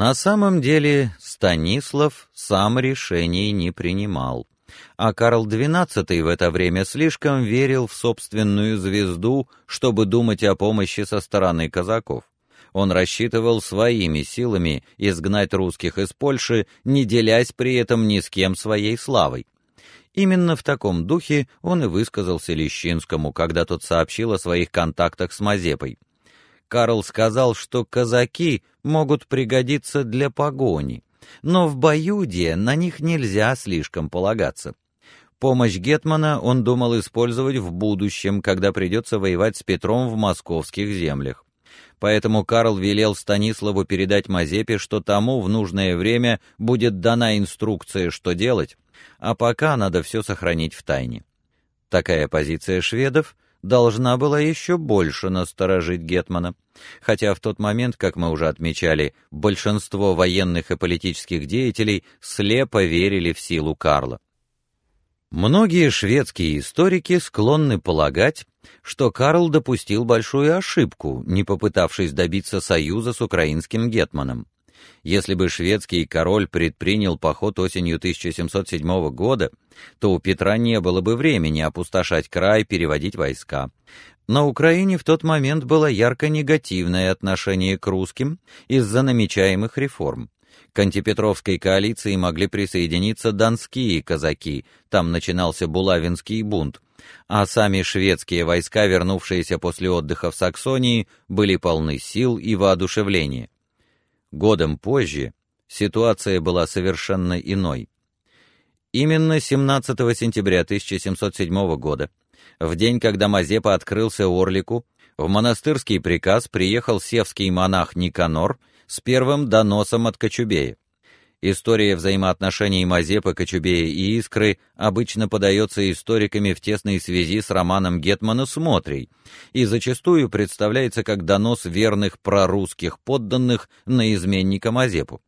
На самом деле Станислав сам решений не принимал, а Карл XII в это время слишком верил в собственную звезду, чтобы думать о помощи со стороны казаков. Он рассчитывал своими силами изгнать русских из Польши, не делясь при этом ни с кем своей славой. Именно в таком духе он и высказался Лещинскому, когда тот сообщил о своих контактах с Мазепой. Карл сказал, что казаки могут пригодиться для погони, но в боюде на них нельзя слишком полагаться. Помощь гетмана он думал использовать в будущем, когда придется воевать с Петром в московских землях. Поэтому Карл велел Станиславу передать Мазепе, что тому в нужное время будет дана инструкция, что делать, а пока надо все сохранить в тайне. Такая позиция шведов должна была еще больше насторожить гетмана, хотя в тот момент, как мы уже отмечали, большинство военных и политических деятелей слепо верили в силу Карла. Многие шведские историки склонны полагать, что Карл допустил большую ошибку, не попытавшись добиться союза с украинским гетманом. Если бы шведский король предпринял поход осенью 1707 года, то у Петра не было бы времени опустошать край, переводить войска. На Украине в тот момент было ярко негативное отношение к русским из-за намечаемых реформ. К антипетровской коалиции могли присоединиться донские казаки, там начинался Булавинский бунт, а сами шведские войска, вернувшиеся после отдыха в Саксонии, были полны сил и воодушевления. Годом позже ситуация была совершенно иной. Именно 17 сентября 1707 года, в день, когда Мазепа открылся Орлику, в монастырский приказ приехал севский монах Никанор с первым доносом от Кочубея. История взаимоотношений Мазепы, Кочубея и Искры обычно подается историками в тесной связи с романом Гетмана «Смотрий» и зачастую представляется как донос верных прорусских подданных на изменника Мазепу.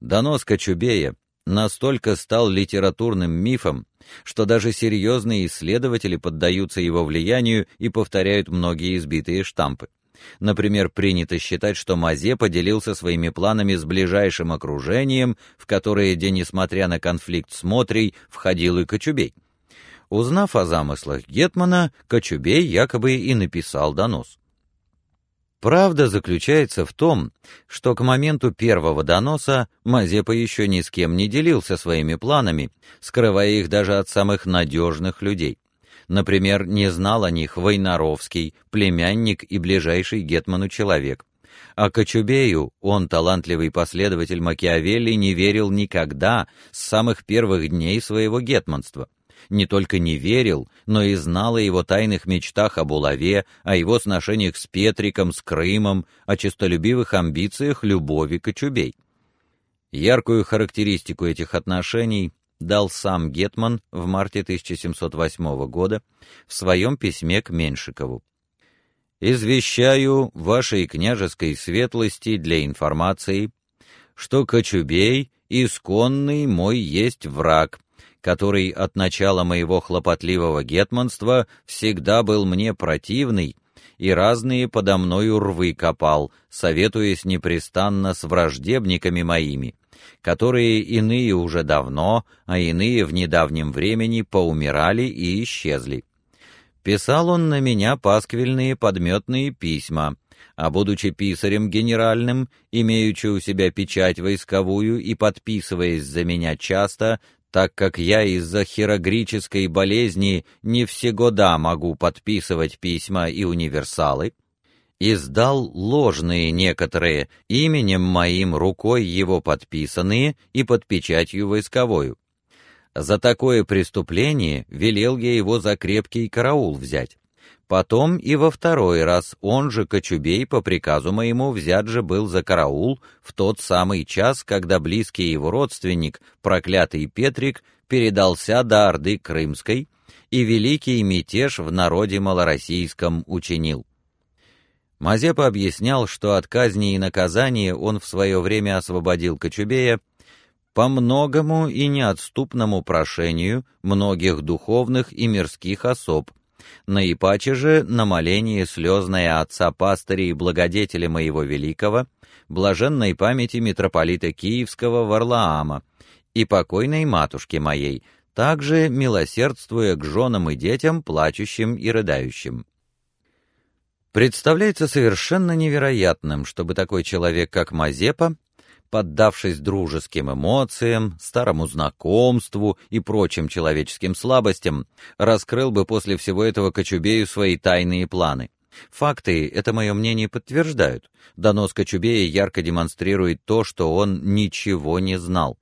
Донос Кочубея настолько стал литературным мифом, что даже серьезные исследователи поддаются его влиянию и повторяют многие избитые штампы. Например, принято считать, что Мазе поделился своими планами с ближайшим окружением, в которое, где, несмотря на конфликт с Мотрей, входил и Кочубей. Узнав о замыслах Гетмана, Кочубей якобы и написал донос. Правда заключается в том, что к моменту первого доноса Мазепа еще ни с кем не делился своими планами, скрывая их даже от самых надежных людей. Например, не знал о них Войнаровский, племянник и ближайший гетману человек. А Кочубею он, талантливый последователь Макиавелли, не верил никогда с самых первых дней своего гетманства. Не только не верил, но и знал о его тайных мечтах об Улаве, о его сношениях с Петриком, с Крымом, о честолюбивых амбициях любови Кочубей. Яркую характеристику этих отношений дал сам гетман в марте 1708 года в своем письме к Меншикову. Извещаю вашей княжеской светлости для информации, что Кочубей исконный мой есть враг, который от начала моего хлопотливого гетманства всегда был мне противный и разные подо мною рвы копал, советуясь непрестанно с враждебниками моими которые иные уже давно, а иные в недавнем времени поумирали и исчезли. Писал он на меня пасквильные подметные письма, а будучи писарем генеральным, имеючи у себя печать войсковую и подписываясь за меня часто, так как я из-за хирогрической болезни не всегда могу подписывать письма и универсалы, издал ложные некоторые, именем моим рукой его подписанные и под печатью войсковою. За такое преступление велел я его за крепкий караул взять. Потом и во второй раз он же Кочубей по приказу моему взят же был за караул в тот самый час, когда близкий его родственник, проклятый Петрик, передался до Орды Крымской и великий мятеж в народе малороссийском учинил. Мазепа объяснял, что от казни и наказания он в свое время освободил Кочубея по многому и неотступному прошению многих духовных и мирских особ, наипаче же на моление слезное отца пастыря и благодетеля моего великого, блаженной памяти митрополита Киевского Варлаама и покойной матушки моей, также милосердствуя к женам и детям, плачущим и рыдающим. Представляется совершенно невероятным, чтобы такой человек, как Мазепа, поддавшись дружеским эмоциям, старому знакомству и прочим человеческим слабостям, раскрыл бы после всего этого Кочубею свои тайные планы. Факты, это мое мнение, подтверждают. Донос Кочубея ярко демонстрирует то, что он ничего не знал.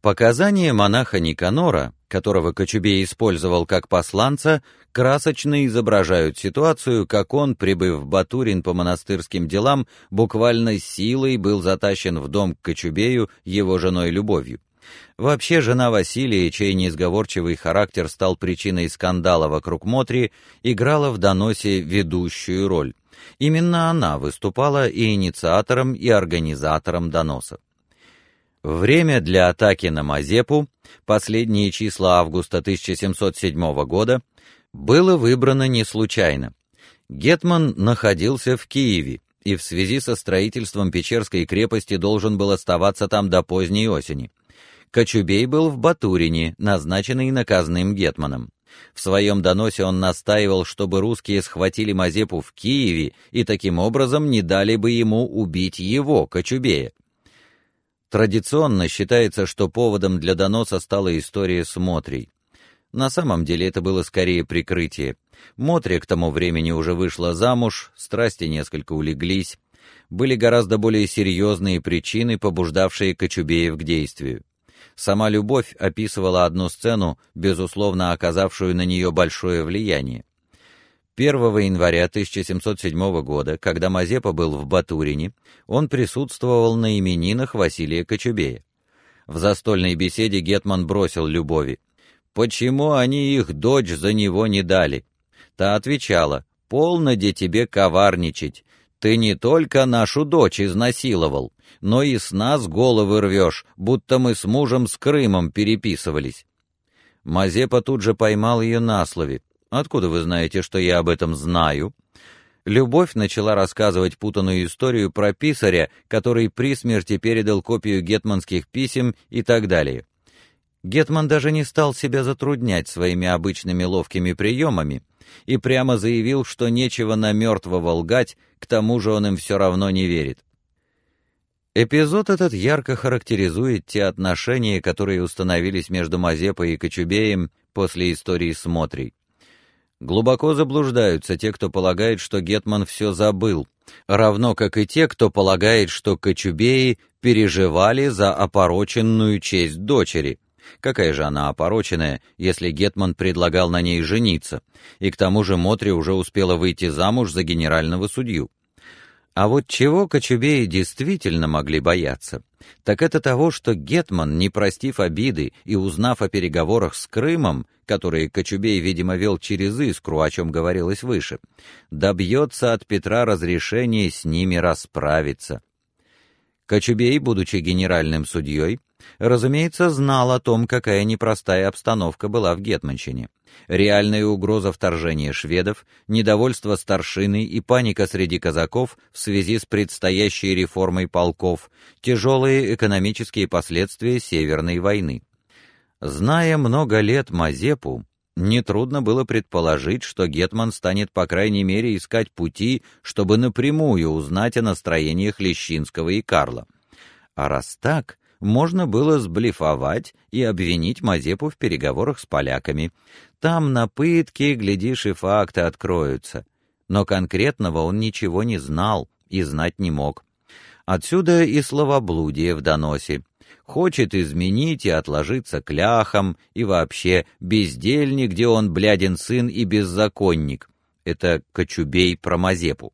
Показания монаха Никанора, которого Кочубей использовал как посланца, красочно изображают ситуацию, как он, прибыв в Батурин по монастырским делам, буквально силой был затащен в дом к Кочубею его женой Любовью. Вообще, жена Василия, чей неизговорчивый характер стал причиной скандала вокруг Мотри, играла в доносе ведущую роль. Именно она выступала и инициатором, и организатором доноса. Время для атаки на Мазепу, последние числа августа 1707 года, было выбрано не случайно. Гетман находился в Киеве и в связи со строительством Печерской крепости должен был оставаться там до поздней осени. Кочубей был в Батурине, назначенный наказным гетманом. В своем доносе он настаивал, чтобы русские схватили Мазепу в Киеве и таким образом не дали бы ему убить его, Кочубея. Традиционно считается, что поводом для доноса стала история с Мотрей. На самом деле это было скорее прикрытие. Мотря к тому времени уже вышла замуж, страсти несколько улеглись. Были гораздо более серьезные причины, побуждавшие Кочубеев к действию. Сама любовь описывала одну сцену, безусловно оказавшую на нее большое влияние. 1 января 1707 года, когда Мазепа был в Батурине, он присутствовал на именинах Василия Кочубея. В застольной беседе гетман бросил Любови: "Почему они их дочь за него не дали?" Та отвечала: "Полно де тебе коварничать. Ты не только нашу дочь изнасиловал, но и с нас головы рвешь, будто мы с мужем с Крымом переписывались". Мазепа тут же поймал ее на слове. Откуда вы знаете, что я об этом знаю? Любовь начала рассказывать путанную историю про писаря, который при смерти передал копию гетманских писем и так далее. Гетман даже не стал себя затруднять своими обычными ловкими приемами и прямо заявил, что нечего на мертвого лгать, к тому же он им все равно не верит. Эпизод этот ярко характеризует те отношения, которые установились между Мазепой и Кочубеем после истории с Мотрей. Глубоко заблуждаются те, кто полагает, что гетман все забыл, равно как и те, кто полагает, что кочубеи переживали за опороченную честь дочери. Какая же она опороченная, если гетман предлагал на ней жениться, и к тому же Мотри уже успела выйти замуж за генерального судью. А вот чего кочубеи действительно могли бояться, так это того, что гетман, не простив обиды и узнав о переговорах с Крымом, которые Кочубей, видимо, вел через Искру, о чем говорилось выше, добьется от Петра разрешения с ними расправиться. Кочубей, будучи генеральным судьей, разумеется, знал о том, какая непростая обстановка была в Гетманщине. Реальная угроза вторжения шведов, недовольство старшины и паника среди казаков в связи с предстоящей реформой полков, тяжелые экономические последствия Северной войны. Зная много лет Мазепу, Нетрудно было предположить, что гетман станет по крайней мере искать пути, чтобы напрямую узнать о настроениях Лещинского и Карла. А раз так, можно было сблефовать и обвинить Мазепу в переговорах с поляками. Там на пытке, глядишь, и факты откроются. Но конкретного он ничего не знал и знать не мог. Отсюда и словоблудие в доносе хочет изменить и отложиться к ляхам, и вообще бездельник, где он блядин сын и беззаконник. Это Кочубей про Мазепу.